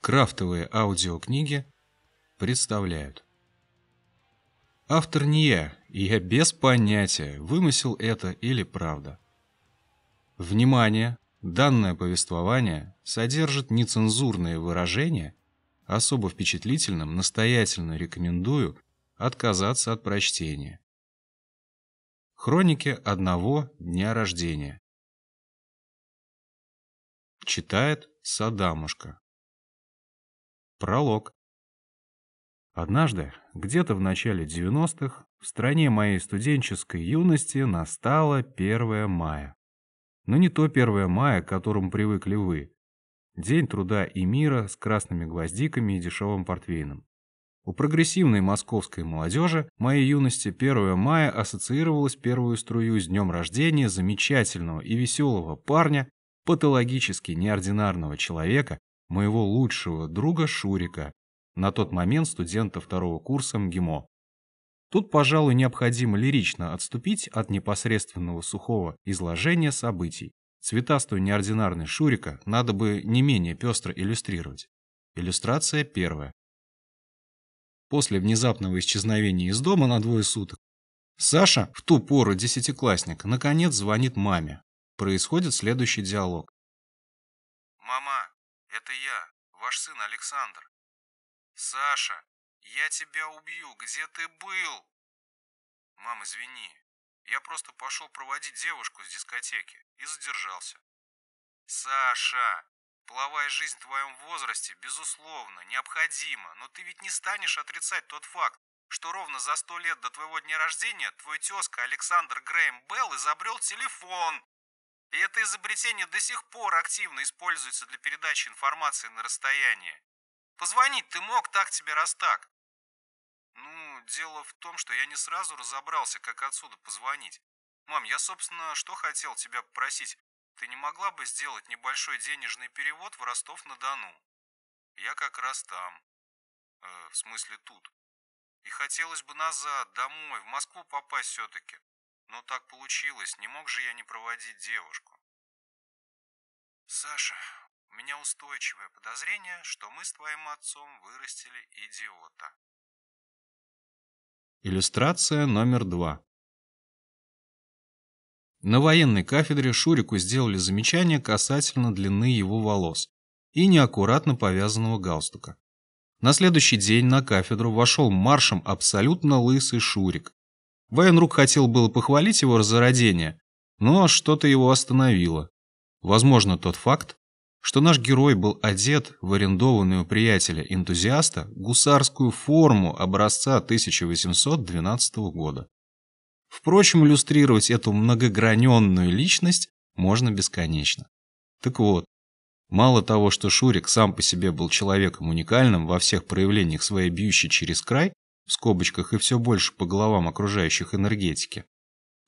Крафтовые аудиокниги представляют. Автор не я, и я без понятия, вымысел это или правда. Внимание! Данное повествование содержит нецензурные выражения. Особо впечатлительным настоятельно рекомендую отказаться от прочтения. Хроники одного дня рождения. Читает Садамушка. Пролог. Однажды, где-то в начале 90-х, в стране моей студенческой юности настало 1 мая. Но не то 1 мая, к которому привыкли вы. День труда и мира с красными гвоздиками и дешевым портвейном. У прогрессивной московской молодежи моей юности 1 мая ассоциировалось первую струю с днем рождения замечательного и веселого парня, патологически неординарного человека, моего лучшего друга Шурика, на тот момент студента второго курса МГИМО. Тут, пожалуй, необходимо лирично отступить от непосредственного сухого изложения событий. Цветастую неординарный Шурика надо бы не менее пестро иллюстрировать. Иллюстрация первая. После внезапного исчезновения из дома на двое суток Саша, в ту пору десятиклассник, наконец звонит маме. Происходит следующий диалог. «Мама, это я, ваш сын Александр. Саша, я тебя убью, где ты был? Мам, извини, я просто пошел проводить девушку с дискотеки и задержался. Саша, половая жизнь в твоем возрасте, безусловно, необходима, но ты ведь не станешь отрицать тот факт, что ровно за сто лет до твоего дня рождения твой тезка Александр Грэм Белл изобрел телефон. И это изобретение до сих пор активно используется для передачи информации на расстояние. Позвонить ты мог так тебе раз так. Ну, дело в том, что я не сразу разобрался, как отсюда позвонить. Мам, я, собственно, что хотел тебя попросить. Ты не могла бы сделать небольшой денежный перевод в Ростов-на-Дону? Я как раз там. Э, в смысле тут. И хотелось бы назад, домой, в Москву попасть все-таки. Но так получилось, не мог же я не проводить девушку. Саша, у меня устойчивое подозрение, что мы с твоим отцом вырастили идиота. Иллюстрация номер два. На военной кафедре Шурику сделали замечание касательно длины его волос и неаккуратно повязанного галстука. На следующий день на кафедру вошел маршем абсолютно лысый Шурик. Военрук хотел было похвалить его за но что-то его остановило. Возможно, тот факт, что наш герой был одет в арендованную приятеля-энтузиаста гусарскую форму образца 1812 года. Впрочем, иллюстрировать эту многограненную личность можно бесконечно. Так вот, мало того, что Шурик сам по себе был человеком уникальным во всех проявлениях своей бьющей через край, в скобочках и все больше по головам окружающих энергетики,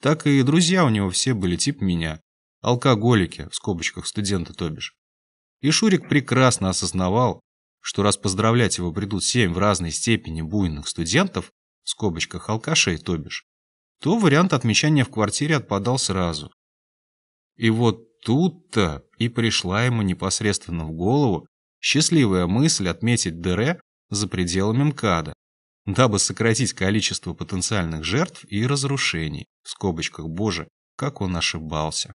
так и друзья у него все были тип меня, алкоголики, в скобочках студенты то бишь. И Шурик прекрасно осознавал, что раз поздравлять его придут семь в разной степени буйных студентов, в скобочках алкашей то бишь, то вариант отмечания в квартире отпадал сразу. И вот тут-то и пришла ему непосредственно в голову счастливая мысль отметить ДР за пределами МКАДа, дабы сократить количество потенциальных жертв и разрушений. В скобочках, боже, как он ошибался.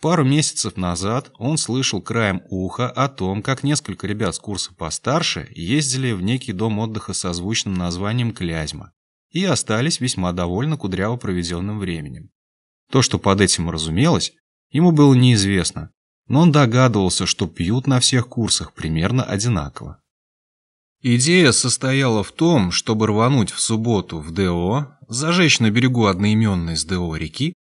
Пару месяцев назад он слышал краем уха о том, как несколько ребят с курса постарше ездили в некий дом отдыха со звучным названием «Клязьма» и остались весьма довольны кудряво проведенным временем. То, что под этим разумелось, ему было неизвестно, но он догадывался, что пьют на всех курсах примерно одинаково. Идея состояла в том, чтобы рвануть в субботу в ДО, зажечь на берегу одноименной с ДО реки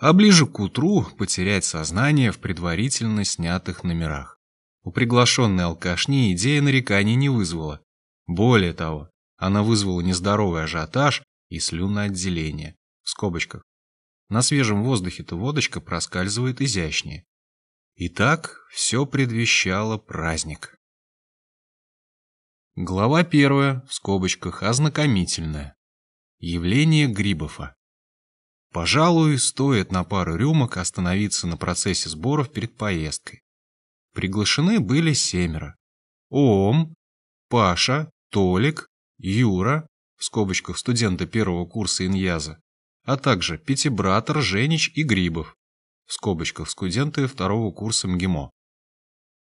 а ближе к утру потерять сознание в предварительно снятых номерах. У приглашенной алкашни идея нареканий не вызвала. Более того, она вызвала нездоровый ажиотаж и слюноотделение. В скобочках. На свежем воздухе-то водочка проскальзывает изящнее. Итак, все предвещало праздник. Глава первая, в скобочках, ознакомительная. Явление Грибова. Пожалуй, стоит на пару рюмок остановиться на процессе сборов перед поездкой. Приглашены были семеро. Ом, Паша, Толик, Юра, в скобочках студенты первого курса Иньяза, а также Пятибратор, Женич и Грибов, в скобочках студенты второго курса МГИМО.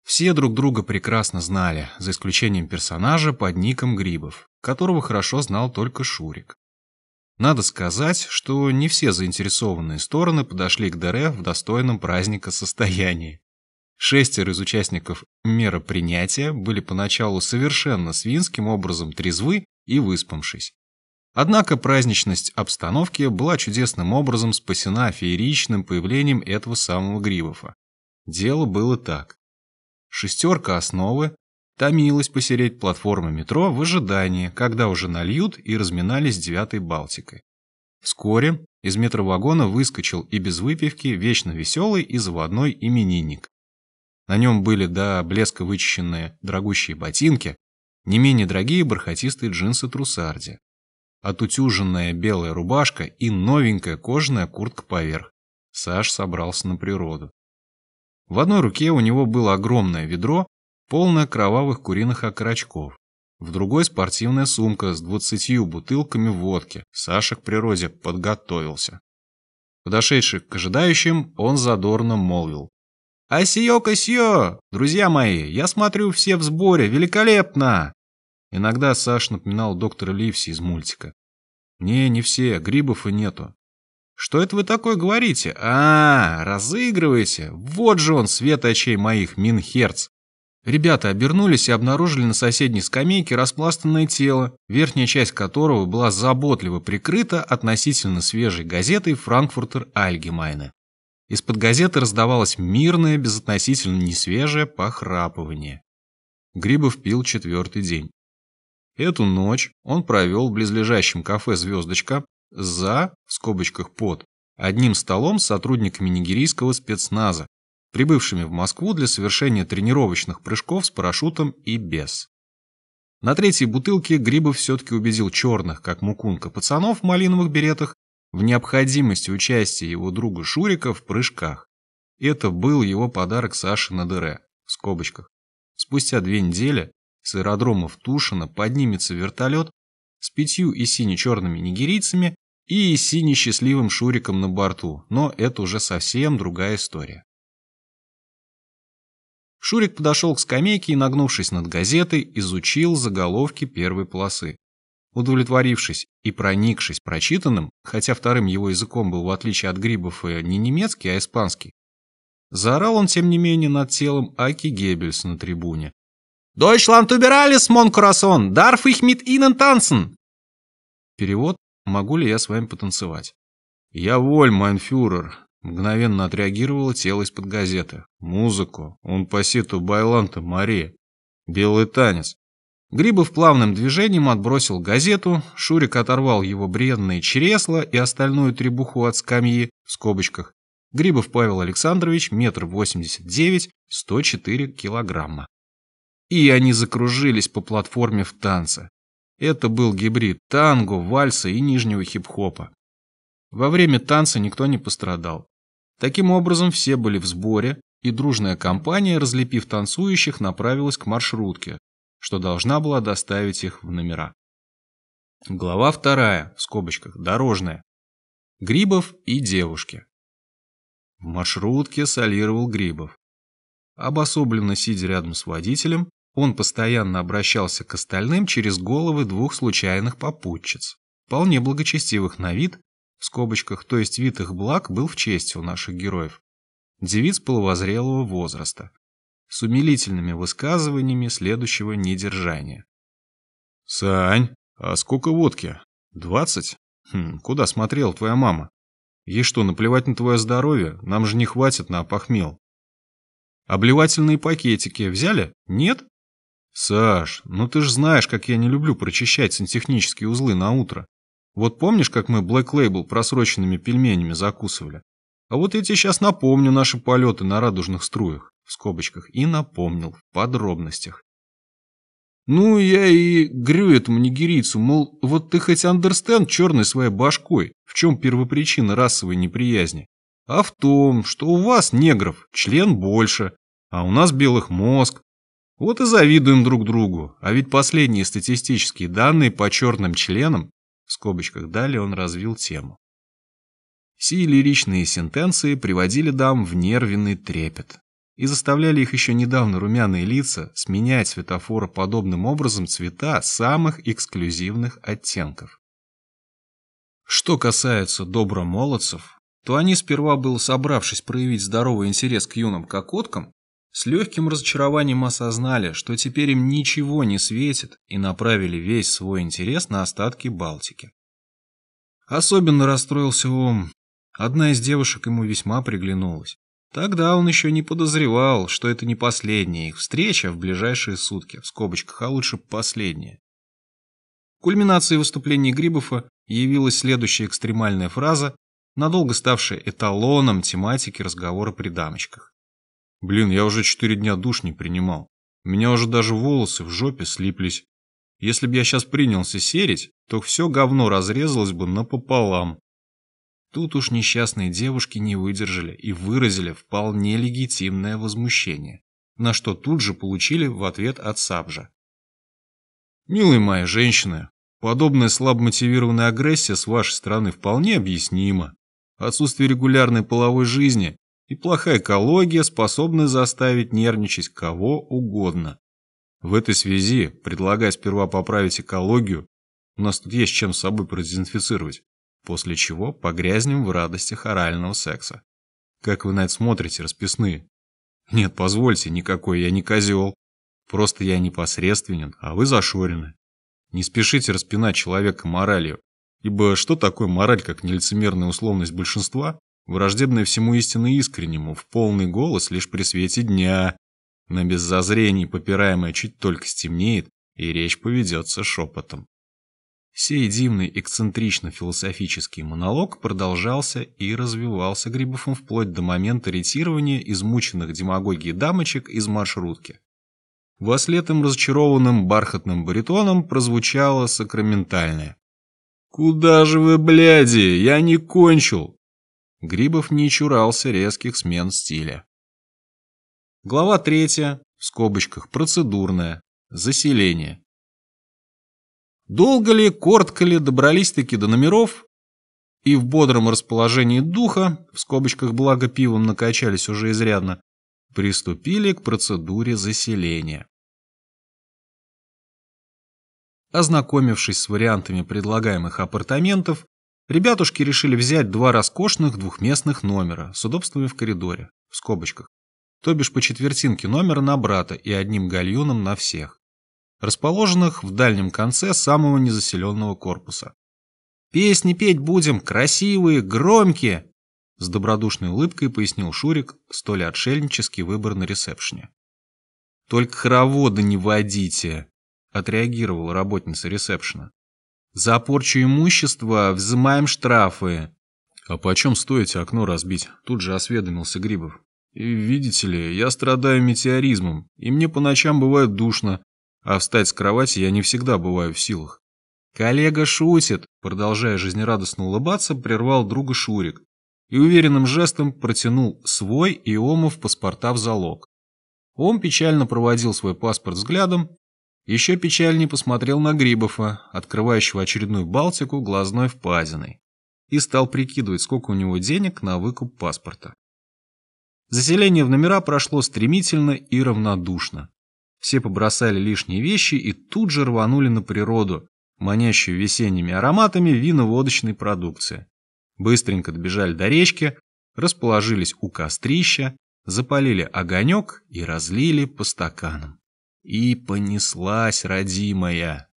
Все друг друга прекрасно знали, за исключением персонажа под ником Грибов, которого хорошо знал только Шурик. Надо сказать, что не все заинтересованные стороны подошли к ДР в достойном праздника состоянии. Шестеро из участников мероприятия были поначалу совершенно свинским образом трезвы и выспавшись. Однако праздничность обстановки была чудесным образом спасена фееричным появлением этого самого Гривова. Дело было так. Шестерка основы томилась посереть платформы метро в ожидании, когда уже нальют и разминались девятой Балтикой. Вскоре из метровагона выскочил и без выпивки вечно веселый и заводной именинник. На нем были до блеска вычищенные дорогущие ботинки, не менее дорогие бархатистые джинсы трусарди, отутюженная белая рубашка и новенькая кожаная куртка поверх. Саш собрался на природу. В одной руке у него было огромное ведро, полное кровавых куриных окорочков. В другой спортивная сумка с двадцатью бутылками водки. Саша к природе подготовился. Подошедший к ожидающим, он задорно молвил. «Асиё-косьё! Друзья мои, я смотрю, все в сборе, великолепно!» Иногда Саш напоминал доктора Ливси из мультика. «Не, не все, грибов и нету». «Что это вы такое говорите? А, разыгрываете? Вот же он, свет очей моих, Минхерц!» Ребята обернулись и обнаружили на соседней скамейке распластанное тело, верхняя часть которого была заботливо прикрыта относительно свежей газетой «Франкфуртер Альгемайне». Из-под газеты раздавалось мирное, безотносительно несвежее похрапывание. Грибов пил четвертый день. Эту ночь он провел в близлежащем кафе «Звездочка» за, в скобочках под, одним столом с сотрудниками нигерийского спецназа, прибывшими в Москву для совершения тренировочных прыжков с парашютом и без. На третьей бутылке Грибов все-таки убедил черных, как мукунка, пацанов в малиновых беретах в необходимости участия его друга Шурика в прыжках. Это был его подарок Саше на дыре, в скобочках. Спустя две недели с аэродрома в Тушино поднимется вертолет с пятью и сине-черными нигерийцами и сине-счастливым Шуриком на борту, но это уже совсем другая история. Шурик подошел к скамейке и, нагнувшись над газетой, изучил заголовки первой полосы. Удовлетворившись и проникшись прочитанным, хотя вторым его языком был в отличие от Грибова не немецкий, а испанский, заорал он тем не менее над телом Аки Геббельс на трибуне. «Deutschland über alles, mi corazón! Darf ich mit ihnen tanzen?» Перевод «Могу ли я с вами потанцевать?» «Jawohl, mein Führer», — мгновенно отреагировало тело из-под газеты. «Музыку, un pasito pa'lante, María. Белый танец. Грибов плавным движением отбросил газету, Шурик оторвал его бренные чресла и остальную требуху от скамьи, в скобочках. Грибов Павел Александрович, метр восемьдесят девять, сто четыре килограмма. И они закружились по платформе в танце. Это был гибрид танго, вальса и нижнего хип-хопа. Во время танца никто не пострадал. Таким образом, все были в сборе, и дружная компания, разлепив танцующих, направилась к маршрутке, что должна была доставить их в номера. Глава вторая, в скобочках, дорожная. Грибов и девушки. В маршрутке солировал Грибов. Обособленно сидя рядом с водителем, он постоянно обращался к остальным через головы двух случайных попутчиц, вполне благочестивых на вид, в скобочках, то есть вид их благ был в честь у наших героев, девиц половозрелого возраста, с умилительными высказываниями следующего недержания. «Сань, а сколько водки? Двадцать? Хм, куда смотрела твоя мама? Ей что, наплевать на твое здоровье? Нам же не хватит на опохмел». «Обливательные пакетики взяли? Нет?» «Саш, ну ты же знаешь, как я не люблю прочищать сантехнические узлы на утро. Вот помнишь, как мы Black Label просроченными пельменями закусывали? А вот я тебе сейчас напомню наши полеты на радужных струях в скобочках, и напомнил в подробностях. Ну, я и грю этому нигерийцу, мол, вот ты хоть андерстенд черной своей башкой, в чем первопричина расовой неприязни, а в том, что у вас, негров, член больше, а у нас белых мозг. Вот и завидуем друг другу, а ведь последние статистические данные по черным членам, в скобочках далее он развил тему. Сии лиричные сентенции приводили дам в нервный трепет и заставляли их еще недавно румяные лица сменять светофора подобным образом цвета самых эксклюзивных оттенков. Что касается добромолодцев, то они сперва был собравшись проявить здоровый интерес к юным кокоткам, с легким разочарованием осознали, что теперь им ничего не светит и направили весь свой интерес на остатки Балтики. Особенно расстроился он. Одна из девушек ему весьма приглянулась. Тогда он еще не подозревал, что это не последняя их встреча в ближайшие сутки, в скобочках, а лучше последняя. Кульминацией выступления Грибова явилась следующая экстремальная фраза, надолго ставшая эталоном тематики разговора при дамочках. «Блин, я уже четыре дня душ не принимал. У меня уже даже волосы в жопе слиплись. Если бы я сейчас принялся серить, то все говно разрезалось бы напополам. Тут уж несчастные девушки не выдержали и выразили вполне легитимное возмущение, на что тут же получили в ответ от Сабжа. «Милые мои женщины, подобная слабомотивированная агрессия с вашей стороны вполне объяснима. Отсутствие регулярной половой жизни и плохая экология способны заставить нервничать кого угодно. В этой связи предлагаю сперва поправить экологию, у нас тут есть чем с собой продезинфицировать, после чего погрязнем в радостях орального секса. Как вы на это смотрите, расписные? Нет, позвольте, никакой я не козел. Просто я непосредственен, а вы зашорены. Не спешите распинать человека моралью, ибо что такое мораль, как нелицемерная условность большинства, враждебная всему истинно искреннему, в полный голос лишь при свете дня, на беззазрении попираемое чуть только стемнеет, и речь поведется шепотом. Сей дивный эксцентрично-философический монолог продолжался и развивался Грибовым вплоть до момента ретирования измученных демагогией дамочек из маршрутки. Вослед им разочарованным бархатным баритоном прозвучало сакраментальное. «Куда же вы, бляди? Я не кончил!» Грибов не чурался резких смен стиля. Глава третья, в скобочках процедурная, заселение. Долго ли, коротко ли добрались-таки до номеров, и в бодром расположении духа, в скобочках благо пивом накачались уже изрядно, приступили к процедуре заселения. Ознакомившись с вариантами предлагаемых апартаментов, ребятушки решили взять два роскошных двухместных номера с удобствами в коридоре, в скобочках, то бишь по четвертинке номера на брата и одним гальюном на всех расположенных в дальнем конце самого незаселенного корпуса. «Песни петь будем, красивые, громкие!» С добродушной улыбкой пояснил Шурик столь отшельнический выбор на ресепшне. «Только хороводы не водите!» — отреагировала работница ресепшена. «За порчу имущества взимаем штрафы!» «А почем стоите окно разбить?» — тут же осведомился Грибов. «Видите ли, я страдаю метеоризмом, и мне по ночам бывает душно, а встать с кровати я не всегда бываю в силах. «Коллега шутит», — продолжая жизнерадостно улыбаться, прервал друга Шурик и уверенным жестом протянул свой и Омов паспорта в залог. Ом печально проводил свой паспорт взглядом, еще печальнее посмотрел на Грибова, открывающего очередную Балтику глазной впадиной, и стал прикидывать, сколько у него денег на выкуп паспорта. Заселение в номера прошло стремительно и равнодушно. Все побросали лишние вещи и тут же рванули на природу, манящую весенними ароматами вино-водочной продукции. Быстренько добежали до речки, расположились у кострища, запалили огонек и разлили по стаканам. И понеслась родимая.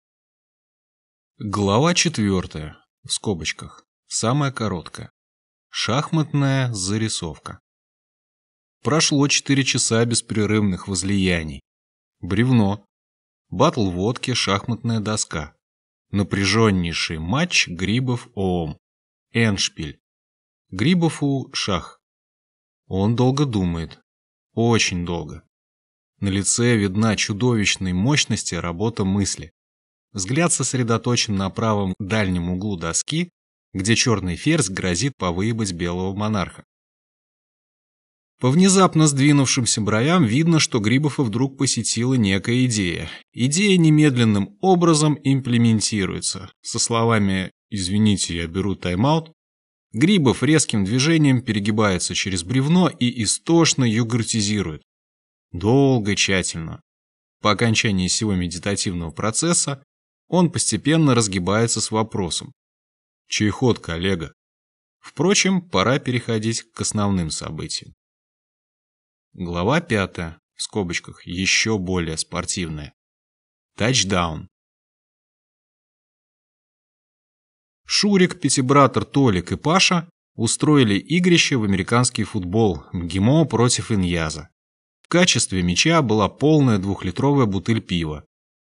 Глава четвертая, в скобочках, самая короткая. Шахматная зарисовка. Прошло четыре часа беспрерывных возлияний. Бревно. Батл водки, шахматная доска. Напряженнейший матч Грибов-Оом. Эншпиль. Грибову шах. Он долго думает. Очень долго. На лице видна чудовищной мощности работа мысли. Взгляд сосредоточен на правом дальнем углу доски, где черный ферзь грозит повыебать белого монарха. По внезапно сдвинувшимся бровям видно, что Грибова вдруг посетила некая идея. Идея немедленным образом имплементируется. Со словами «Извините, я беру тайм-аут», Грибов резким движением перегибается через бревно и истошно югуртизирует. Долго и тщательно. По окончании всего медитативного процесса он постепенно разгибается с вопросом. Чей ход, коллега? Впрочем, пора переходить к основным событиям. Глава пятая, в скобочках, еще более спортивная. Тачдаун. Шурик, Пятибратор, Толик и Паша устроили игрище в американский футбол МГИМО против Иньяза. В качестве мяча была полная двухлитровая бутыль пива.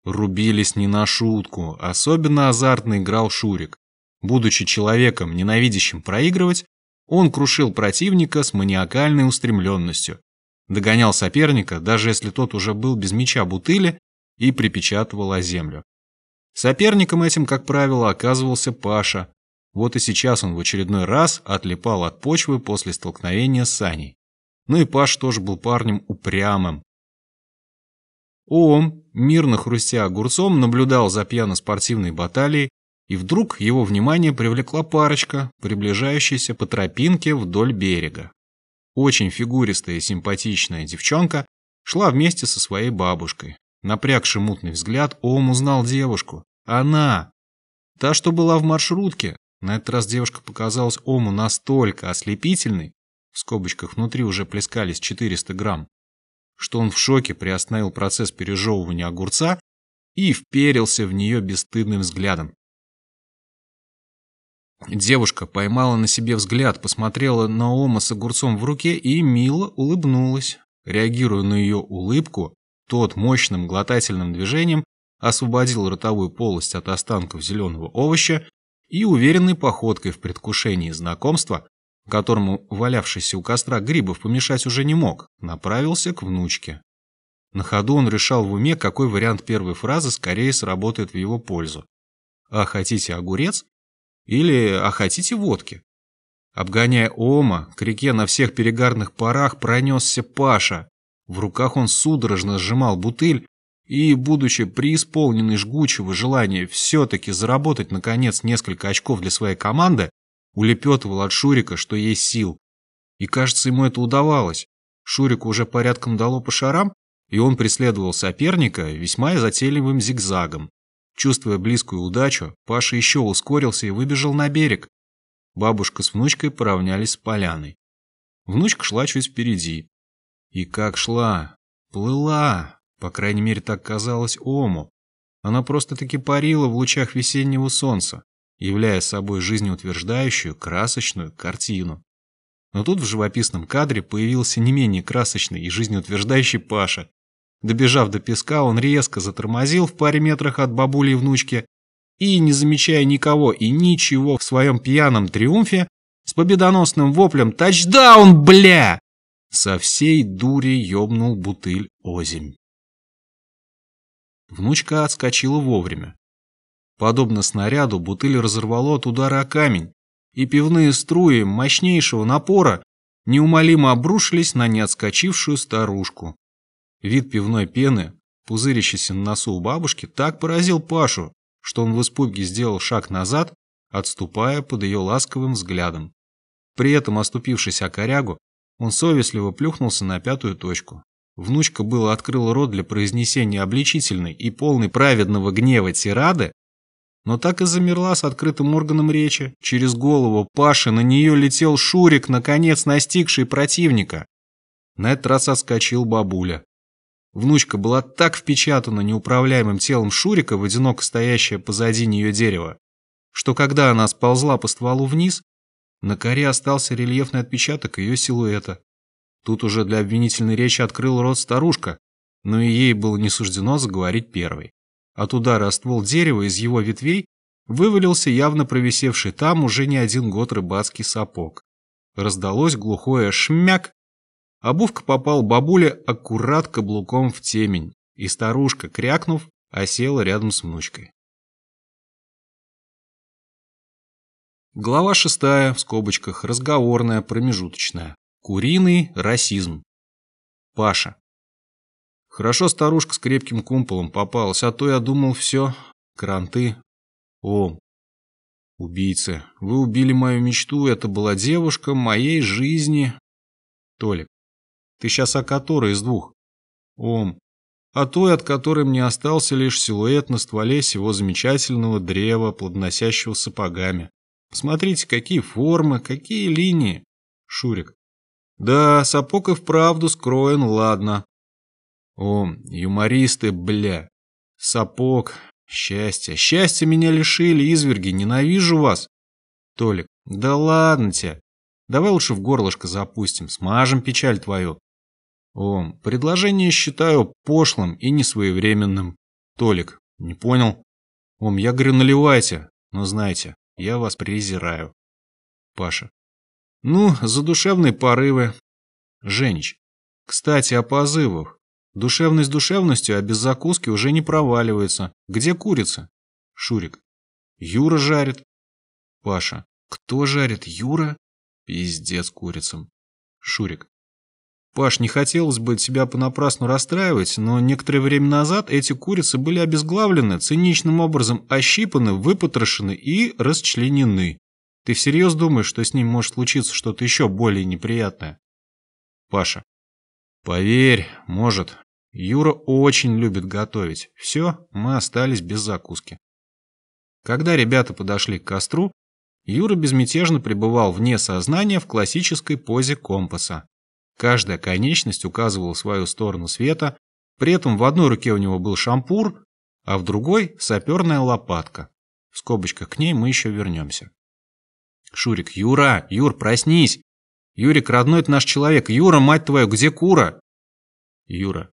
Рубились не на шутку, особенно азартно играл Шурик. Будучи человеком, ненавидящим проигрывать, он крушил противника с маниакальной устремленностью, Догонял соперника, даже если тот уже был без мяча бутыли, и припечатывал о землю. Соперником этим, как правило, оказывался Паша. Вот и сейчас он в очередной раз отлипал от почвы после столкновения с Саней. Ну и Паш тоже был парнем упрямым. Ом, мирно хрустя огурцом, наблюдал за пьяно-спортивной баталией, и вдруг его внимание привлекла парочка, приближающаяся по тропинке вдоль берега. Очень фигуристая и симпатичная девчонка шла вместе со своей бабушкой. Напрягший мутный взгляд, Ом узнал девушку. Она! Та, что была в маршрутке. На этот раз девушка показалась Ому настолько ослепительной, в скобочках внутри уже плескались 400 грамм, что он в шоке приостановил процесс пережевывания огурца и вперился в нее бесстыдным взглядом. Девушка поймала на себе взгляд, посмотрела на Ома с огурцом в руке и мило улыбнулась. Реагируя на ее улыбку, тот мощным глотательным движением освободил ротовую полость от останков зеленого овоща и уверенной походкой в предвкушении знакомства, которому валявшийся у костра Грибов помешать уже не мог, направился к внучке. На ходу он решал в уме, какой вариант первой фразы скорее сработает в его пользу. «А хотите огурец?» Или, а хотите водки? Обгоняя Ома, к реке на всех перегарных парах пронесся Паша. В руках он судорожно сжимал бутыль и, будучи преисполненный жгучего желания все-таки заработать, наконец, несколько очков для своей команды, улепетывал от Шурика, что есть сил. И, кажется, ему это удавалось. Шурику уже порядком дало по шарам, и он преследовал соперника весьма затейливым зигзагом. Чувствуя близкую удачу, Паша еще ускорился и выбежал на берег. Бабушка с внучкой поравнялись с поляной. Внучка шла чуть впереди. И как шла? Плыла. По крайней мере, так казалось Ому. Она просто-таки парила в лучах весеннего солнца, являя собой жизнеутверждающую, красочную картину. Но тут в живописном кадре появился не менее красочный и жизнеутверждающий Паша, Добежав до песка, он резко затормозил в паре метрах от бабули и внучки и, не замечая никого и ничего в своем пьяном триумфе, с победоносным воплем «Тачдаун, бля!» со всей дури ёбнул бутыль озимь. Внучка отскочила вовремя. Подобно снаряду, бутыль разорвало от удара о камень, и пивные струи мощнейшего напора неумолимо обрушились на неотскочившую старушку. Вид пивной пены, пузырящейся на носу у бабушки, так поразил Пашу, что он в испуге сделал шаг назад, отступая под ее ласковым взглядом. При этом, оступившись о корягу, он совестливо плюхнулся на пятую точку. Внучка было открыла рот для произнесения обличительной и полной праведного гнева тирады, но так и замерла с открытым органом речи. Через голову Паши на нее летел Шурик, наконец настигший противника. На этот раз отскочил бабуля. Внучка была так впечатана неуправляемым телом Шурика в одиноко стоящее позади нее дерево, что когда она сползла по стволу вниз, на коре остался рельефный отпечаток ее силуэта. Тут уже для обвинительной речи открыл рот старушка, но и ей было не суждено заговорить первой. От удара ствол дерева из его ветвей вывалился явно провисевший там уже не один год рыбацкий сапог. Раздалось глухое «шмяк», Обувка попала бабуле аккурат каблуком в темень, и старушка, крякнув, осела рядом с внучкой. Глава шестая, в скобочках, разговорная, промежуточная. Куриный расизм. Паша. Хорошо старушка с крепким кумполом попалась, а то я думал все, кранты. О, убийцы, вы убили мою мечту, это была девушка моей жизни. Толик. Ты сейчас о которой из двух? Ом. О той, от которой мне остался лишь силуэт на стволе сего замечательного древа, плодносящего сапогами. Посмотрите, какие формы, какие линии. Шурик. Да, сапог и вправду скроен, ладно. О, юмористы, бля. Сапог. Счастье. Счастье меня лишили, изверги. Ненавижу вас. Толик. Да ладно тебе. Давай лучше в горлышко запустим. Смажем печаль твою. О, предложение считаю пошлым и несвоевременным. Толик, не понял? Ом, я говорю, наливайте, но знаете, я вас презираю. Паша. Ну, за душевные порывы. Женич. Кстати, о позывах. Душевность душевностью, а без закуски уже не проваливается. Где курица? Шурик. Юра жарит. Паша. Кто жарит? Юра? Пиздец курицам. Шурик. Паш, не хотелось бы тебя понапрасну расстраивать, но некоторое время назад эти курицы были обезглавлены, циничным образом ощипаны, выпотрошены и расчленены. Ты всерьез думаешь, что с ним может случиться что-то еще более неприятное? Паша. Поверь, может. Юра очень любит готовить. Все, мы остались без закуски. Когда ребята подошли к костру, Юра безмятежно пребывал вне сознания в классической позе компаса. Каждая конечность указывала свою сторону света, при этом в одной руке у него был шампур, а в другой — саперная лопатка. В скобочках к ней мы еще вернемся. Шурик, Юра, Юр, проснись! Юрик, родной это наш человек. Юра, мать твою, где Кура? Юра.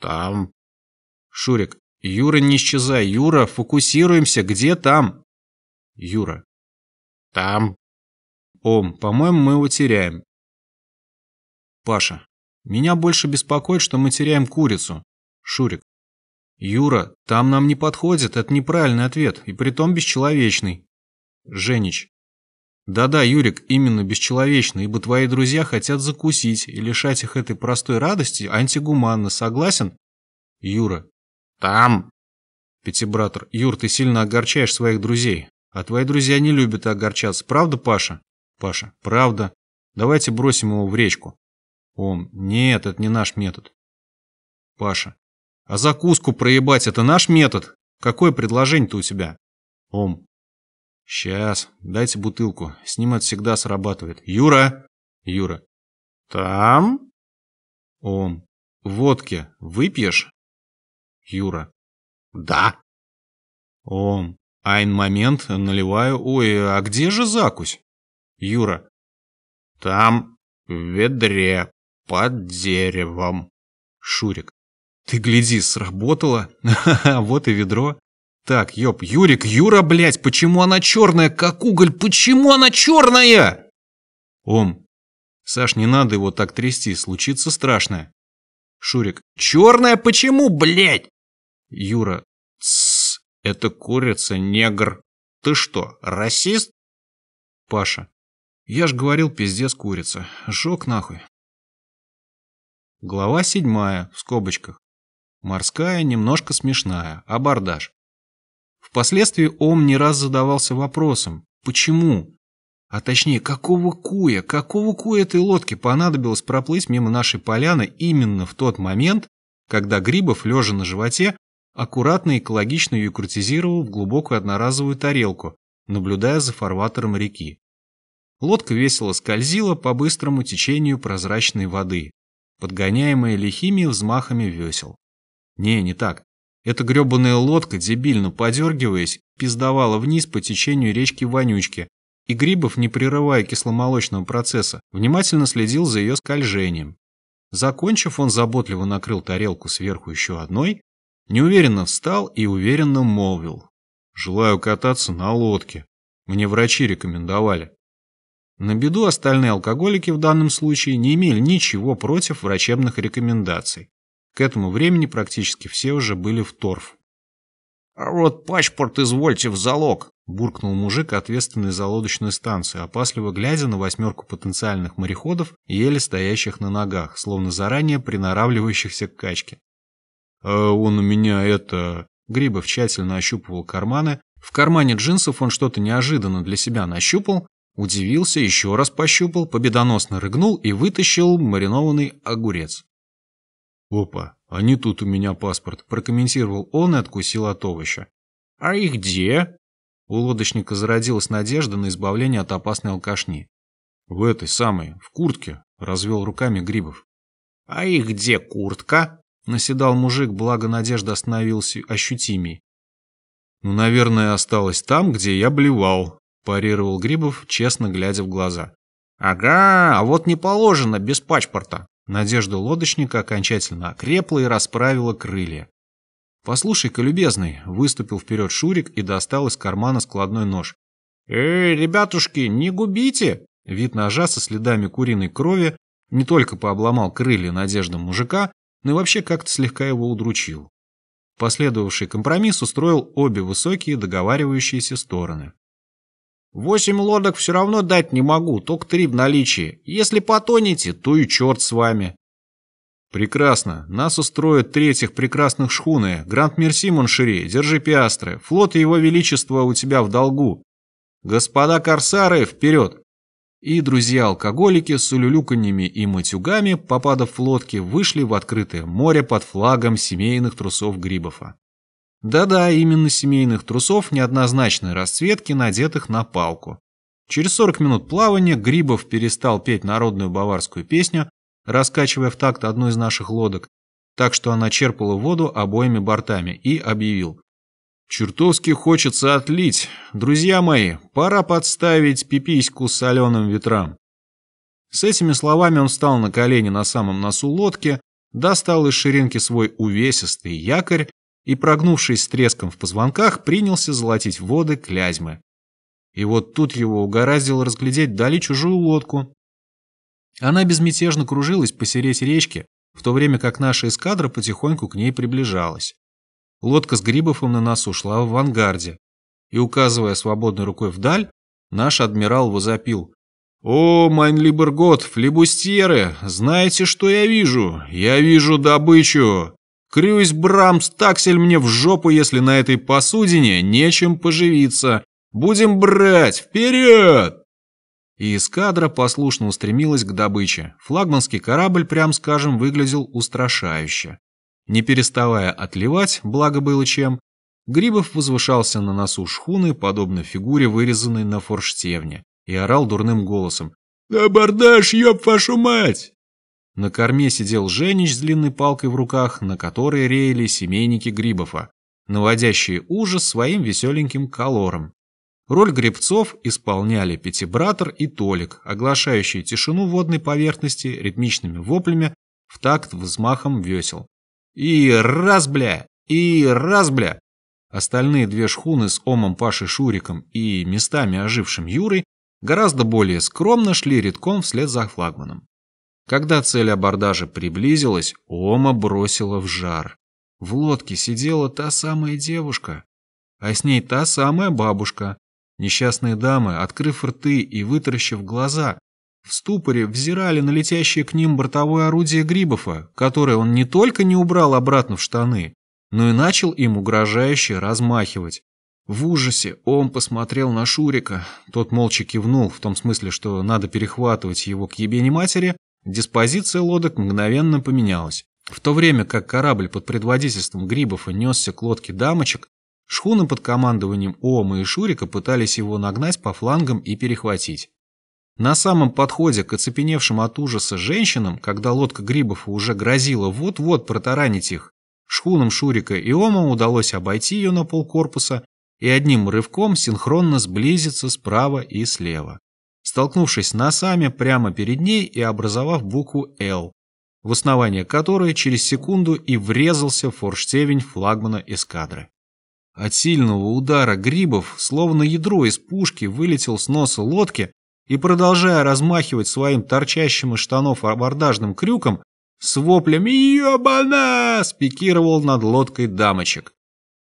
Там. Шурик, Юра, не исчезай. Юра, фокусируемся. Где там? Юра. Там. Ом, по-моему, мы его теряем. Паша. Меня больше беспокоит, что мы теряем курицу. Шурик. Юра, там нам не подходит, это неправильный ответ, и притом бесчеловечный. Женич. Да-да, Юрик, именно бесчеловечный, ибо твои друзья хотят закусить, и лишать их этой простой радости антигуманно, согласен? Юра. Там. Пятибратор. Юр, ты сильно огорчаешь своих друзей. А твои друзья не любят огорчаться, правда, Паша? Паша. Правда. Давайте бросим его в речку. Ом, нет, это не наш метод. Паша. А закуску проебать это наш метод? Какое предложение-то у тебя? Ом. Сейчас, дайте бутылку. С ним это всегда срабатывает. Юра! Юра. Там? Ом. Водки выпьешь? Юра. Да. Ом. Айн момент, наливаю. Ой, а где же закусь? Юра. Там, в ведре под деревом. Шурик. Ты гляди, сработало. вот и ведро. Так, ёб, Юрик, Юра, блядь, почему она черная, как уголь? Почему она черная? Ом. Саш, не надо его так трясти, случится страшное. Шурик. Черная почему, блядь? Юра. Тссс, это курица, негр. Ты что, расист? Паша. Я ж говорил, пиздец курица. Жёг нахуй. Глава седьмая, в скобочках. Морская, немножко смешная, абордаж. Впоследствии Ом не раз задавался вопросом, почему? А точнее, какого куя, какого куя этой лодке понадобилось проплыть мимо нашей поляны именно в тот момент, когда Грибов, лежа на животе, аккуратно и экологично ее крутизировал в глубокую одноразовую тарелку, наблюдая за фарватером реки. Лодка весело скользила по быстрому течению прозрачной воды, подгоняемая лихими взмахами весел. Не, не так. Эта гребаная лодка, дебильно подергиваясь, пиздовала вниз по течению речки Вонючки, и Грибов, не прерывая кисломолочного процесса, внимательно следил за ее скольжением. Закончив, он заботливо накрыл тарелку сверху еще одной, неуверенно встал и уверенно молвил. «Желаю кататься на лодке. Мне врачи рекомендовали». На беду остальные алкоголики в данном случае не имели ничего против врачебных рекомендаций. К этому времени практически все уже были в торф. «А вот паспорт извольте в залог», — буркнул мужик, ответственный за лодочную станцию, опасливо глядя на восьмерку потенциальных мореходов, еле стоящих на ногах, словно заранее приноравливающихся к качке. «А он у меня это...» Грибов тщательно ощупывал карманы. В кармане джинсов он что-то неожиданно для себя нащупал, удивился, еще раз пощупал, победоносно рыгнул и вытащил маринованный огурец. «Опа, а не тут у меня паспорт», – прокомментировал он и откусил от овоща. «А и где?» У лодочника зародилась надежда на избавление от опасной алкашни. «В этой самой, в куртке», – развел руками Грибов. «А и где куртка?» – наседал мужик, благо надежда остановился ощутимей. «Ну, наверное, осталась там, где я блевал», – парировал Грибов, честно глядя в глаза. «Ага, а вот не положено без паспорта», Надежда лодочника окончательно окрепла и расправила крылья. «Послушай-ка, любезный», — выступил вперед Шурик и достал из кармана складной нож. «Эй, ребятушки, не губите!» Вид ножа со следами куриной крови не только пообломал крылья надеждам мужика, но и вообще как-то слегка его удручил. Последовавший компромисс устроил обе высокие договаривающиеся стороны. Восемь лодок все равно дать не могу, только три в наличии. Если потонете, то и черт с вами. Прекрасно. Нас устроят три этих прекрасных шхуны. Grand merci, mon chéri, держи пиастры. Флот Его Величества у тебя в долгу. Господа корсары, вперед! И друзья-алкоголики с улюлюканьями и матюгами, попадав в лодки, вышли в открытое море под флагом семейных трусов Грибова. Да-да, именно семейных трусов неоднозначной расцветки, надетых на палку. Через 40 минут плавания Грибов перестал петь народную баварскую песню, раскачивая в такт одну из наших лодок, так что она черпала воду обоими бортами, и объявил. «Чертовски хочется отлить. Друзья мои, пора подставить пипиську соленым ветрам». С этими словами он встал на колени на самом носу лодки, достал из ширинки свой увесистый якорь и, прогнувшись с треском в позвонках, принялся золотить воды Клязьмы. И вот тут его угораздило разглядеть вдали чужую лодку. Она безмятежно кружилась посереть речки, в то время как наша эскадра потихоньку к ней приближалась. Лодка с Грибовым на нас ушла в авангарде, и, указывая свободной рукой вдаль, наш адмирал возопил. «O, mein lieber Gott, флибустьеры, знаете, что я вижу? Я вижу добычу! Крюйс-брам-стаксель мне в жопу, если на этой посудине нечем поживиться. Будем брать! Вперед!» И эскадра послушно устремилась к добыче. Флагманский корабль, прям скажем, выглядел устрашающе. Не переставая отливать, благо было чем, Грибов возвышался на носу шхуны, подобно фигуре, вырезанной на форштевне, и орал дурным голосом. «Абордаж, ёб вашу мать!» На корме сидел Женич с длинной палкой в руках, на которой реяли семейники Грибова, наводящие ужас своим веселеньким колором. Роль гребцов исполняли Пятибратор и Толик, оглашающие тишину водной поверхности ритмичными воплями в такт взмахом весел. И раз, бля! И раз, бля! Остальные две шхуны с Омом Пашей Шуриком и местами ожившим Юрой гораздо более скромно шли редком вслед за флагманом. Когда цель абордажа приблизилась, Ома бросила в жар. В лодке сидела та самая девушка, а с ней та самая бабушка. Несчастные дамы, открыв рты и вытаращив глаза, в ступоре взирали на летящее к ним бортовое орудие Грибова, которое он не только не убрал обратно в штаны, но и начал им угрожающе размахивать. В ужасе он посмотрел на Шурика. Тот молча кивнул, в том смысле, что надо перехватывать его к ебени матери, Диспозиция лодок мгновенно поменялась. В то время как корабль под предводительством Грибов несся к лодке дамочек, шхуны под командованием Ома и Шурика пытались его нагнать по флангам и перехватить. На самом подходе к оцепеневшим от ужаса женщинам, когда лодка Грибов уже грозила вот-вот протаранить их, шхунам Шурика и Ома удалось обойти ее на полкорпуса и одним рывком синхронно сблизиться справа и слева столкнувшись носами прямо перед ней и образовав букву «Л», в основание которой через секунду и врезался форштевень флагмана эскадры. От сильного удара грибов, словно ядро из пушки, вылетел с носа лодки, и, продолжая размахивать своим торчащим из штанов абордажным крюком, с воплем «Ёбана!» спикировал над лодкой дамочек.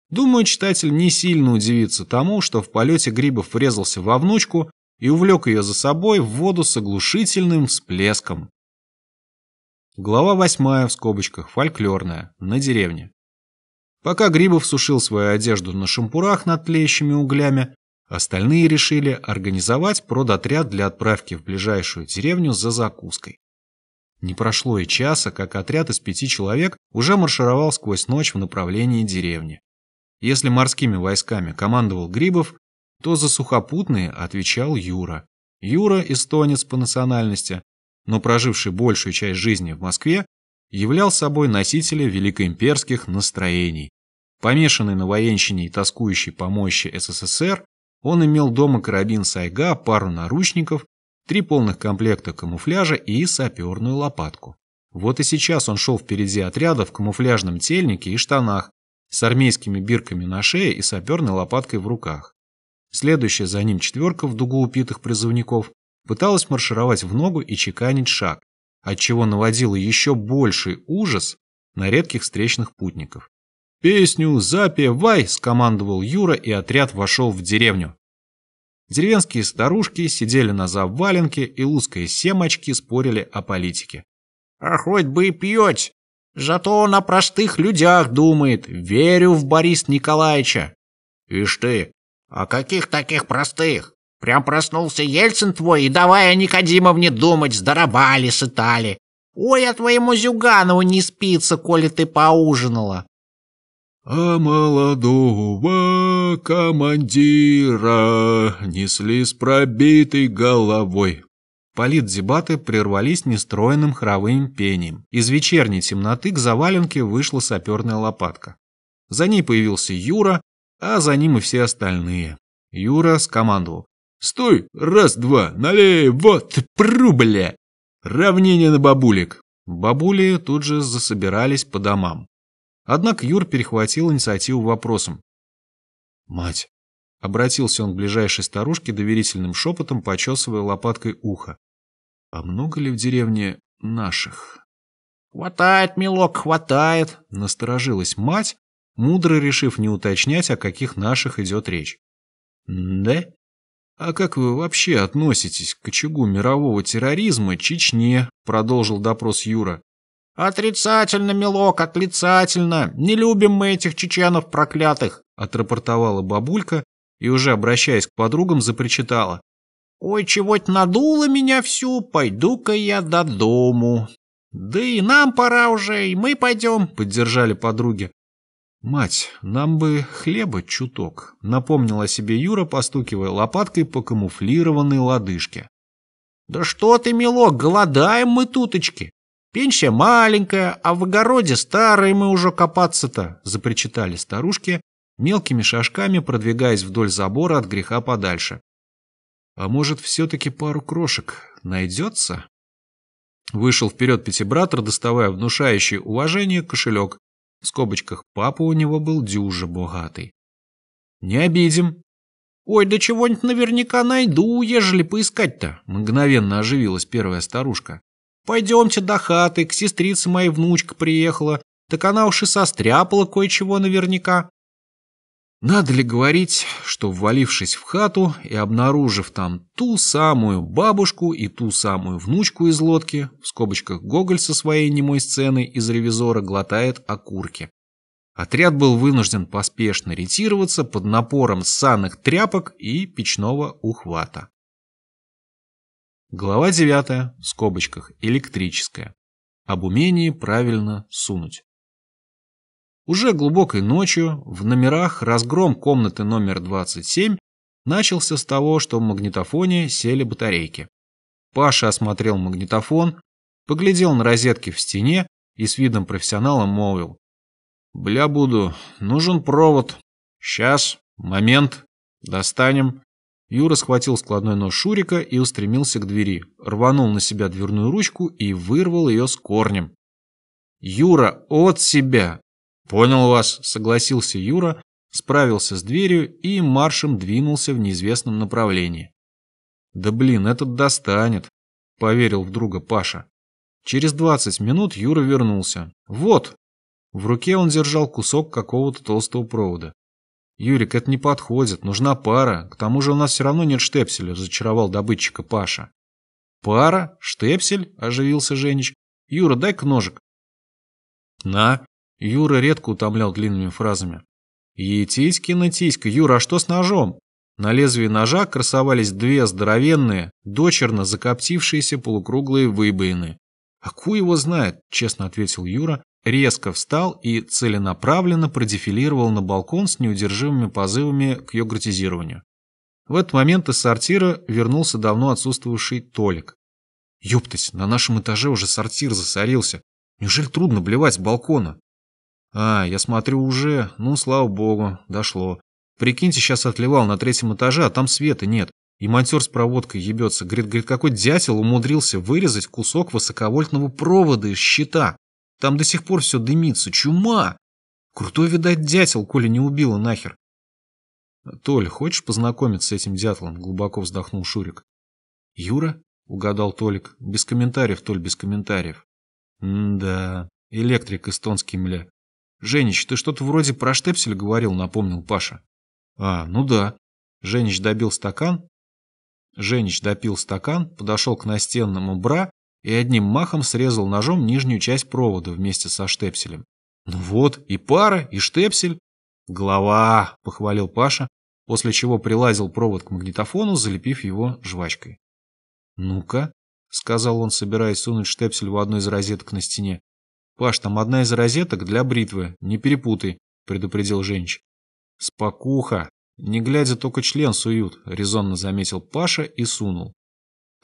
Думаю, читатель не сильно удивится тому, что в полете Грибов врезался во внучку и увлек ее за собой в воду с оглушительным всплеском. Глава восьмая в скобочках, фольклорная, на деревне. Пока Грибов сушил свою одежду на шампурах над тлеющими углями, остальные решили организовать продотряд для отправки в ближайшую деревню за закуской. Не прошло и часа, как отряд из пяти человек уже маршировал сквозь ночь в направлении деревни. Если морскими войсками командовал Грибов, то за сухопутные отвечал Юра. Юра – эстонец по национальности, но проживший большую часть жизни в Москве, являл собой носителя великоимперских настроений. Помешанный на военщине и тоскующий по мощи СССР, он имел дома карабин Сайга, пару наручников, три полных комплекта камуфляжа и саперную лопатку. Вот и сейчас он шел впереди отряда в камуфляжном тельнике и штанах, с армейскими бирками на шее и саперной лопаткой в руках. Следующая за ним четверка в дугу упитых призывников пыталась маршировать в ногу и чеканить шаг, отчего наводила еще больший ужас на редких встречных путников. «Песню запевай!» – скомандовал Юра, и отряд вошел в деревню. Деревенские старушки сидели на заваленке и узкой семочки спорили о политике. «А хоть бы и пьете! Зато он о простых людях думает. Верю в Бориса Николаевича!» «Ишь ты! О каких таких простых? Прям проснулся Ельцин твой, и давай о Никодимовне думать, здоровали, сытали. Ой, а твоему Зюганову не спится, коли ты поужинала. А молодого командира несли с пробитой головой. Политдебаты прервались нестроенным хоровым пением. Из вечерней темноты к заваленке вышла саперная лопатка. За ней появился Юра, а за ним и все остальные. Юра скомандовал. Стой, раз-два, налей, вот, пру, бля. Равнение на бабулик. Бабули тут же засобирались по домам. Однако Юр перехватил инициативу вопросом. «Мать!» — обратился он к ближайшей старушке доверительным шепотом, почесывая лопаткой ухо. «А много ли в деревне наших?» «Хватает, милок, хватает!» — насторожилась мать, мудро решив не уточнять, о каких наших идет речь. «Да?» «А как вы вообще относитесь к очагу мирового терроризма Чечне?» – продолжил допрос Юра. «Отрицательно, милок, отрицательно. Не любим мы этих чеченов проклятых», – отрапортовала бабулька и, уже обращаясь к подругам, запричитала. «Ой, чего-то надуло меня всю, пойду-ка я до дому». «Да и нам пора уже, и мы пойдем», – поддержали подруги. «Мать, нам бы хлеба чуток», — напомнил о себе Юра, постукивая лопаткой по камуфлированной лодыжке. «Да что ты, милок, голодаем мы туточки. Пенсия маленькая, а в огороде старые мы уже копаться-то», — запричитали старушки, мелкими шажками продвигаясь вдоль забора от греха подальше. «А может, все-таки пару крошек найдется?» Вышел вперед пятибратор, доставая внушающий уважение кошелек, в скобочках папа у него был дюже богатый. «Не обидим». «Ой, да чего-нибудь наверняка найду, ежели поискать-то», мгновенно оживилась первая старушка. «Пойдемте до хаты, к сестрице моей внучка приехала, так она уж и состряпала кое-чего наверняка». Надо ли говорить, что ввалившись в хату и обнаружив там ту самую бабушку и ту самую внучку из лодки, в скобочках Гоголь со своей немой сценой из ревизора глотает окурки. Отряд был вынужден поспешно ретироваться под напором ссаных тряпок и печного ухвата. Глава 9, в скобочках, электрическая. Об умении правильно сунуть. Уже глубокой ночью в номерах разгром комнаты номер 27 начался с того, что в магнитофоне сели батарейки. Паша осмотрел магнитофон, поглядел на розетки в стене и с видом профессионала молвил. «Бля буду, нужен провод. Сейчас, момент, достанем». Юра схватил складной нож Шурика и устремился к двери, рванул на себя дверную ручку и вырвал ее с корнем. «Юра, от себя! «Понял вас», — согласился Юра, справился с дверью и маршем двинулся в неизвестном направлении. Да блин, этот достанет, поверил в друга Паша. Через двадцать минут Юра вернулся. Вот! В руке он держал кусок какого-то толстого провода. «Юрик, это не подходит, нужна пара. К тому же у нас все равно нет штепселя», – разочаровал добытчика Паша. «Пара? Штепсель?» – оживился Женич. «Юра, дай-ка ножик». «На». Юра редко утомлял длинными фразами. «Етиськина тиська. Юра, а что с ножом?» На лезвии ножа красовались две здоровенные, дочерно закоптившиеся полукруглые выбоины. «А ку его знает?» – честно ответил Юра, резко встал и целенаправленно продефилировал на балкон с неудержимыми позывами к йогуртизированию. В этот момент из сортира вернулся давно отсутствовавший Толик. «Ёптать, на нашем этаже уже сортир засорился. Неужели трудно блевать с балкона?» «А, я смотрю уже. Ну, слава богу, дошло. Прикиньте, сейчас отливал на третьем этаже, а там света нет. И монтер с проводкой ебется. Говорит, говорит, какой дятел умудрился вырезать кусок высоковольтного провода из щита. Там до сих пор все дымится. Чума! Крутой, видать, дятел, коли не убила нахер. Толь, хочешь познакомиться с этим дятлом? Глубоко вздохнул Шурик. Юра? Угадал Толик. Без комментариев, Толь, без комментариев. М-да, электрик эстонский, мля. Женич, ты что-то вроде про штепсель говорил, напомнил Паша. А, ну да. Женич добил стакан. Женич допил стакан, подошел к настенному бра и одним махом срезал ножом нижнюю часть провода вместе со штепселем. Ну вот, и пара, и штепсель. Голова, похвалил Паша, после чего прилазил провод к магнитофону, залепив его жвачкой. Ну-ка, сказал он, собираясь сунуть штепсель в одну из розеток на стене. Паш, там одна из розеток для бритвы, не перепутай, предупредил Женич. Спокуха, не глядя только член суют, резонно заметил Паша и сунул.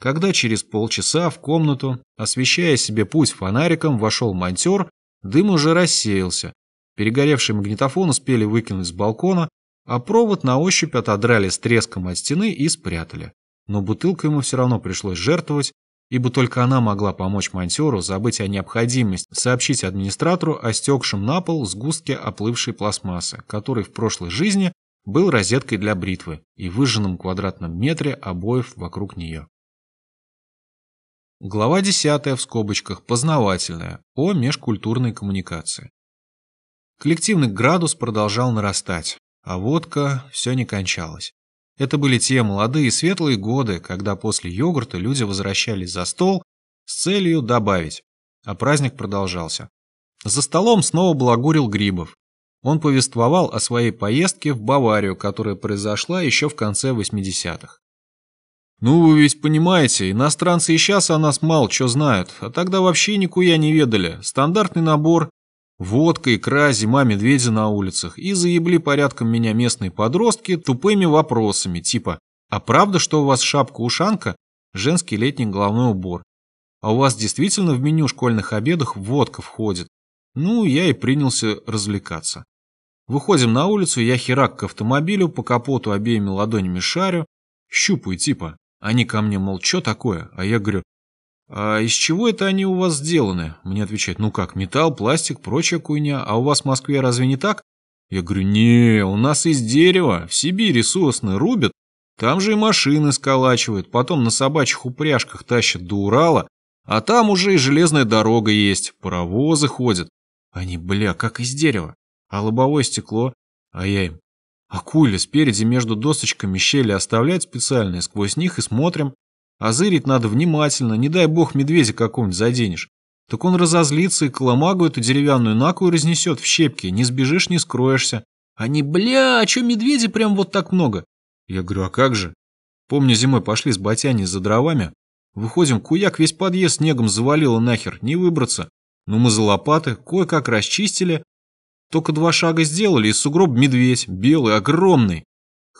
Когда через полчаса в комнату, освещая себе путь фонариком, вошел монтер, дым уже рассеялся. Перегоревший магнитофон успели выкинуть с балкона, а провод на ощупь отодрали с треском от стены и спрятали. Но бутылку ему все равно пришлось жертвовать, ибо только она могла помочь монтеру забыть о необходимости сообщить администратору о стекшем на пол сгустке оплывшей пластмассы, который в прошлой жизни был розеткой для бритвы и выжженном квадратном метре обоев вокруг нее. Глава 10 в скобочках познавательная о межкультурной коммуникации. Коллективный градус продолжал нарастать, а водка все не кончалась. Это были те молодые светлые годы, когда после йогурта люди возвращались за стол с целью добавить, а праздник продолжался. За столом снова балагурил Грибов. Он повествовал о своей поездке в Баварию, которая произошла еще в конце 80-х. Ну, вы ведь понимаете, иностранцы и сейчас о нас мало что знают, а тогда вообще никуя не ведали. Стандартный набор Водка, икра, зима, медведи на улицах. И заебли порядком меня местные подростки тупыми вопросами, типа «А правда, что у вас шапка-ушанка, женский летний головной убор? А у вас действительно в меню школьных обедах водка входит?» Ну, я и принялся развлекаться. Выходим на улицу, я херак к автомобилю, по капоту обеими ладонями шарю, щупаю типа они ко мне, мол, что такое? А я говорю, а из чего это они у вас сделаны? Мне отвечают, ну как, металл, пластик, прочая куйня. А у вас в Москве разве не так? Я говорю, не, у нас из дерева, в Сибири сосны рубят, там же и машины сколачивают, потом на собачьих упряжках тащат до Урала, а там уже и железная дорога есть, паровозы ходят. Они, бля, как из дерева. А лобовое стекло? А я им, а кули спереди между досочками щели оставлять специальные, сквозь них и смотрим. А зырить надо внимательно, не дай бог медведя какого-нибудь заденешь. Так он разозлится и коломагу эту деревянную накую разнесет в щепки, не сбежишь, не скроешься. Они, бля, а чё медведей прям вот так много? Я говорю, а как же? Помню, зимой пошли с Батяни за дровами. Выходим, куяк весь подъезд снегом завалило нахер, не выбраться. Ну мы за лопаты, кое-как расчистили, только два шага сделали, и сугроб медведь, белый, огромный.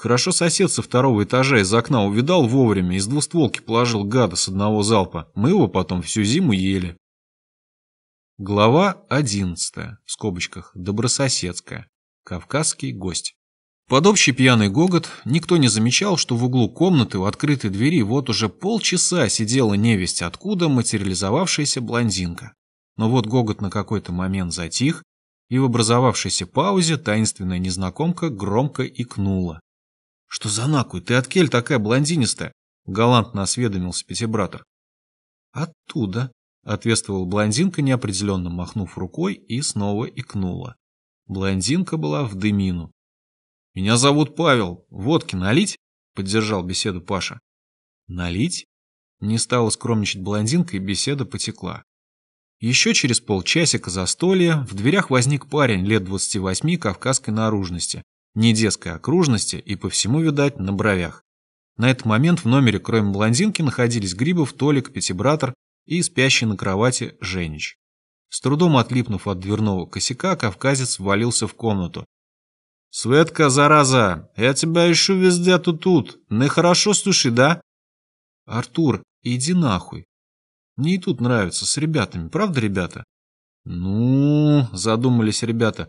Хорошо сосед со второго этажа из окна увидал вовремя, из двустволки положил гада с одного залпа. Мы его потом всю зиму ели. Глава одиннадцатая, в скобочках, добрососедская. Кавказский гость. Под общий пьяный гогот никто не замечал, что в углу комнаты у открытой двери вот уже полчаса сидела невесть откуда материализовавшаяся блондинка. Но вот гогот на какой-то момент затих, и в образовавшейся паузе таинственная незнакомка громко икнула. «Что за накуй? Ты от кель такая блондинистая? Галантно осведомился Пятибратор. Оттуда, ответствовала блондинка, неопределенно махнув рукой, и снова икнула. Блондинка была в дымину. «Меня зовут Павел. Водки налить?» — поддержал беседу Паша. «Налить?» Не стала скромничать блондинка, и беседа потекла. Еще через полчасика застолья в дверях возник парень лет 28 кавказской наружности, не детской окружности и по всему, видать, на бровях. На этот момент в номере, кроме блондинки, находились Грибов, Толик, Пятибратор и спящий на кровати Женич. С трудом отлипнув от дверного косяка, кавказец ввалился в комнату. «Светка, зараза, я тебя ищу везде тут-тут. Нехорошо слушай, да?» «Артур, иди нахуй. Мне и тут нравится, с ребятами, правда, ребята?» «Ну...» — задумались ребята.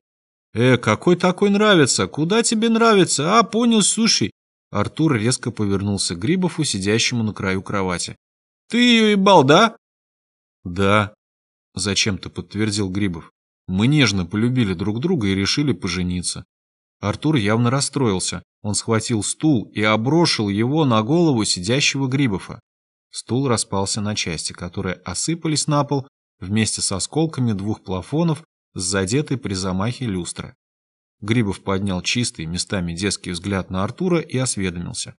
«Э, какой такой нравится? Куда тебе нравится? А, понял, слушай». Артур резко повернулся к Грибову, сидящему на краю кровати. «Ты ее ебал, да?» «Да», — зачем-то подтвердил Грибов. «Мы нежно полюбили друг друга и решили пожениться». Артур явно расстроился. Он схватил стул и оброшил его на голову сидящего Грибова. Стул распался на части, которые осыпались на пол вместе с осколками двух плафонов с задетой при замахе люстры. Грибов поднял чистый, местами детский взгляд на Артура и осведомился.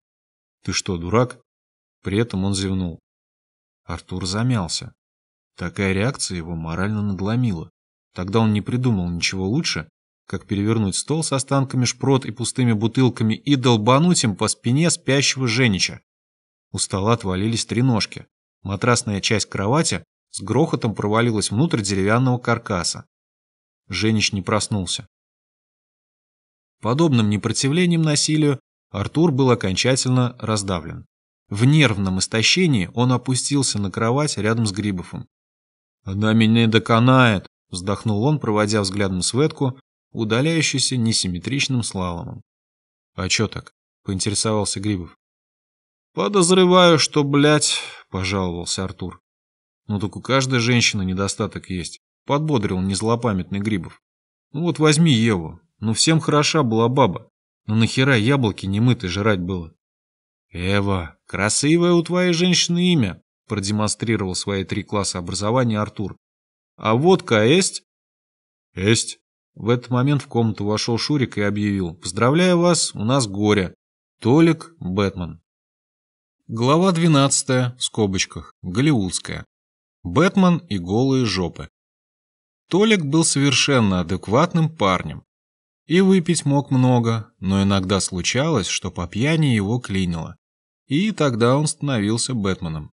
«Ты что, дурак?» При этом он зевнул. Артур замялся. Такая реакция его морально надломила. Тогда он не придумал ничего лучше, как перевернуть стол с останками шпрот и пустыми бутылками и долбануть им по спине спящего Женича. У стола отвалились три ножки. Матрасная часть кровати с грохотом провалилась внутрь деревянного каркаса. Женич не проснулся. Подобным непротивлением насилию Артур был окончательно раздавлен. В нервном истощении он опустился на кровать рядом с Грибовым. «Она меня доконает», — вздохнул он, проводя взглядом Светку, удаляющуюся несимметричным слаломом. «А чё так?» — поинтересовался Грибов. «Подозреваю, что, блядь», — пожаловался Артур. «Ну так у каждой женщины недостаток есть», — подбодрил незлопамятный Грибов. «Ну вот возьми Еву. Ну всем хороша была баба. Ну нахера яблоки немытые жрать было?» «Эва, красивое у твоей женщины имя», — продемонстрировал свои три класса образования Артур. «А водка есть?» «Есть». В этот момент в комнату вошел Шурик и объявил. «Поздравляю вас, у нас горе. Толик Бэтмен». Глава 12, в скобочках, голливудская. Бэтмен и голые жопы. Толик был совершенно адекватным парнем. И выпить мог много, но иногда случалось, что по пьяни его клинило. И тогда он становился Бэтменом.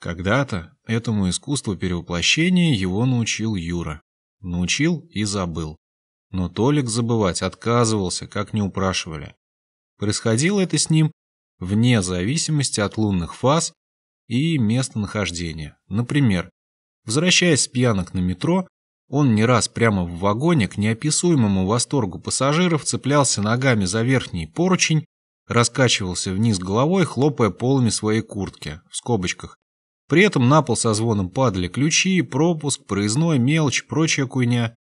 Когда-то этому искусству перевоплощения его научил Юра. Научил и забыл. Но Толик забывать отказывался, как не упрашивали. Происходило это с ним вне зависимости от лунных фаз и местонахождения. Например, возвращаясь с пьянок на метро, он не раз прямо в вагоне к неописуемому восторгу пассажиров цеплялся ногами за верхний поручень, раскачивался вниз головой, хлопая полами своей куртки, в скобочках, при этом на пол со звоном падали ключи, пропуск, проездной, мелочь, прочая куйня.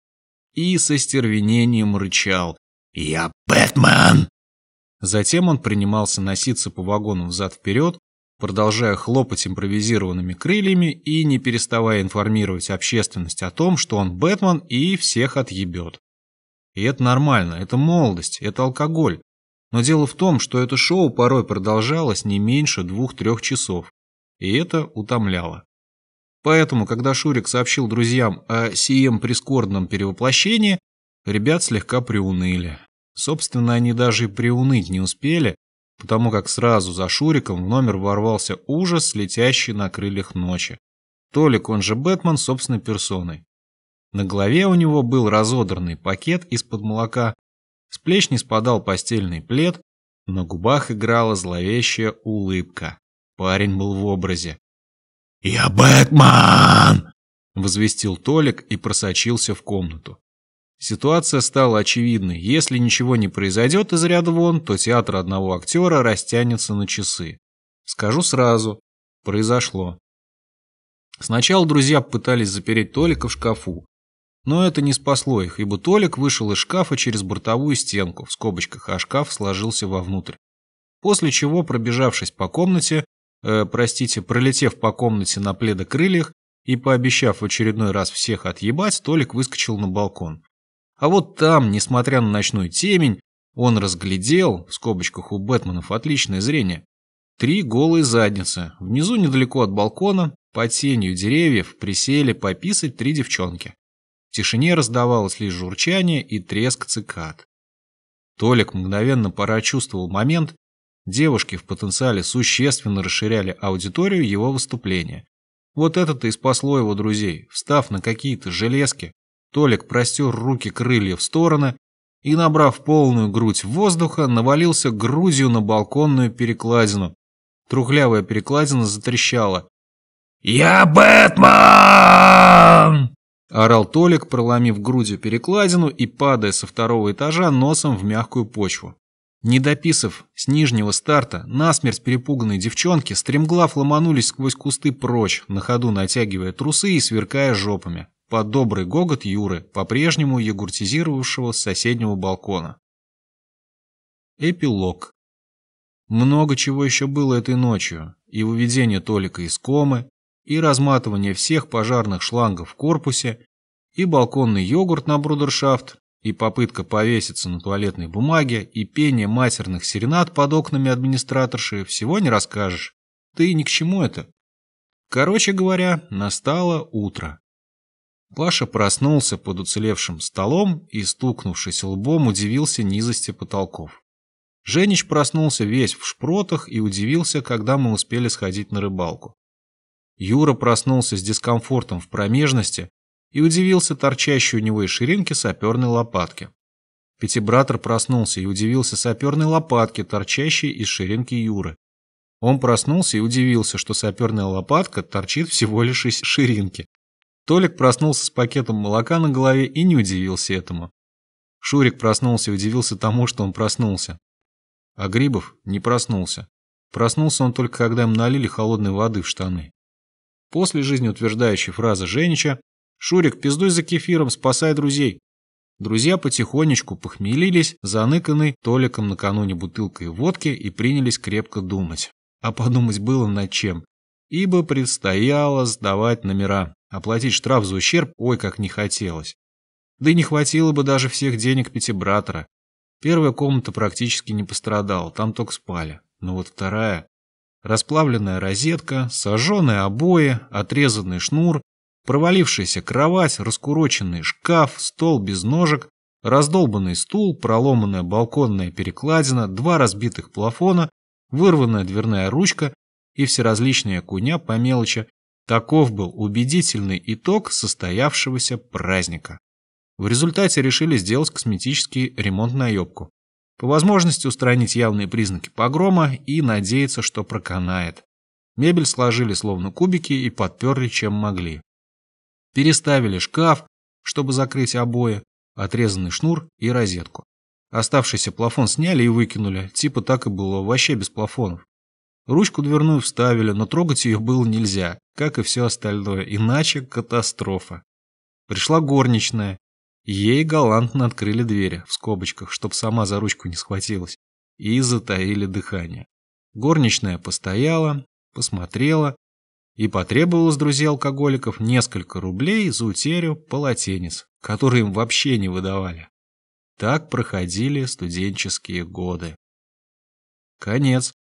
И со стервенением рычал. «Я Бэтмен!» Затем он принимался носиться по вагону взад-вперед, продолжая хлопать импровизированными крыльями и не переставая информировать общественность о том, что он Бэтмен и всех отъебет. И это нормально, это молодость, это алкоголь. Но дело в том, что это шоу порой продолжалось не меньше двух-трех часов и это утомляло. Поэтому, когда Шурик сообщил друзьям о сием прискорбном перевоплощении, ребят слегка приуныли. Собственно, они даже и приуныть не успели, потому как сразу за Шуриком в номер ворвался ужас, летящий на крыльях ночи. Толик, он же Бэтмен, собственной персоной. На голове у него был разодранный пакет из-под молока, с плеч не спадал постельный плед, на губах играла зловещая улыбка. Парень был в образе. «Я Бэтмен!» — возвестил Толик и просочился в комнату. Ситуация стала очевидной. Если ничего не произойдет из ряда вон, то театр одного актера растянется на часы. Скажу сразу. Произошло. Сначала друзья пытались запереть Толика в шкафу. Но это не спасло их, ибо Толик вышел из шкафа через бортовую стенку, в скобочках, а шкаф сложился вовнутрь. После чего, пробежавшись по комнате, э, простите, пролетев по комнате на пледокрыльях и пообещав в очередной раз всех отъебать, Толик выскочил на балкон. А вот там, несмотря на ночную темень, он разглядел, в скобочках у Бэтменов отличное зрение, три голые задницы. Внизу, недалеко от балкона, под тенью деревьев, присели пописать три девчонки. В тишине раздавалось лишь журчание и треск цикад. Толик мгновенно прочувствовал момент. Девушки в потенциале существенно расширяли аудиторию его выступления. Вот это-то и спасло его друзей. Встав на какие-то железки, Толик простер руки крылья в стороны и, набрав полную грудь воздуха, навалился грудью на балконную перекладину. Трухлявая перекладина затрещала. «Я Бэтмен!» Орал Толик, проломив грудью перекладину и падая со второго этажа носом в мягкую почву. Не дописав с нижнего старта, насмерть перепуганные девчонки стремглав ломанулись сквозь кусты прочь, на ходу натягивая трусы и сверкая жопами, под добрый гогот Юры, по-прежнему ягуртизировавшего с соседнего балкона. Эпилог. Много чего еще было этой ночью, и выведение Толика из комы, и разматывание всех пожарных шлангов в корпусе, и балконный йогурт на брудершафт, и попытка повеситься на туалетной бумаге, и пение матерных серенад под окнами администраторши всего не расскажешь. Ты ни к чему это. Короче говоря, настало утро. Паша проснулся под уцелевшим столом и, стукнувшись лбом, удивился низости потолков. Женич проснулся весь в шпротах и удивился, когда мы успели сходить на рыбалку. Юра проснулся с дискомфортом в промежности и удивился торчащей у него из ширинки саперной лопатки. Пятибратор проснулся и удивился саперной лопатке, торчащей из ширинки Юры. Он проснулся и удивился, что саперная лопатка торчит всего лишь из ширинки. Толик проснулся с пакетом молока на голове и не удивился этому. Шурик проснулся и удивился тому, что он проснулся. А Грибов не проснулся. Проснулся он только, когда им налили холодной воды в штаны. После жизнеутверждающей фразы Женича Шурик, пиздуй за кефиром, спасай друзей. Друзья потихонечку похмелились, заныканной Толиком накануне бутылкой водки и принялись крепко думать. А подумать было над чем. Ибо предстояло сдавать номера. Оплатить штраф за ущерб ой как не хотелось. Да и не хватило бы даже всех денег пятибратора. Первая комната практически не пострадала, там только спали. Но вот вторая... Расплавленная розетка, сожженные обои, отрезанный шнур Провалившаяся кровать, раскуроченный шкаф, стол без ножек, раздолбанный стул, проломанная балконная перекладина, два разбитых плафона, вырванная дверная ручка и всеразличные куня по мелочи. Таков был убедительный итог состоявшегося праздника. В результате решили сделать косметический ремонт на ёбку. По возможности устранить явные признаки погрома и надеяться, что проканает. Мебель сложили словно кубики и подперли чем могли. Переставили шкаф, чтобы закрыть обои, отрезанный шнур и розетку. Оставшийся плафон сняли и выкинули, типа так и было, вообще без плафонов. Ручку дверную вставили, но трогать ее было нельзя, как и все остальное, иначе катастрофа. Пришла горничная. Ей галантно открыли двери, в скобочках, чтоб сама за ручку не схватилась, и затаили дыхание. Горничная постояла, посмотрела, и потребовал с друзей алкоголиков несколько рублей за утерю полотенец, которые им вообще не выдавали. Так проходили студенческие годы. Конец.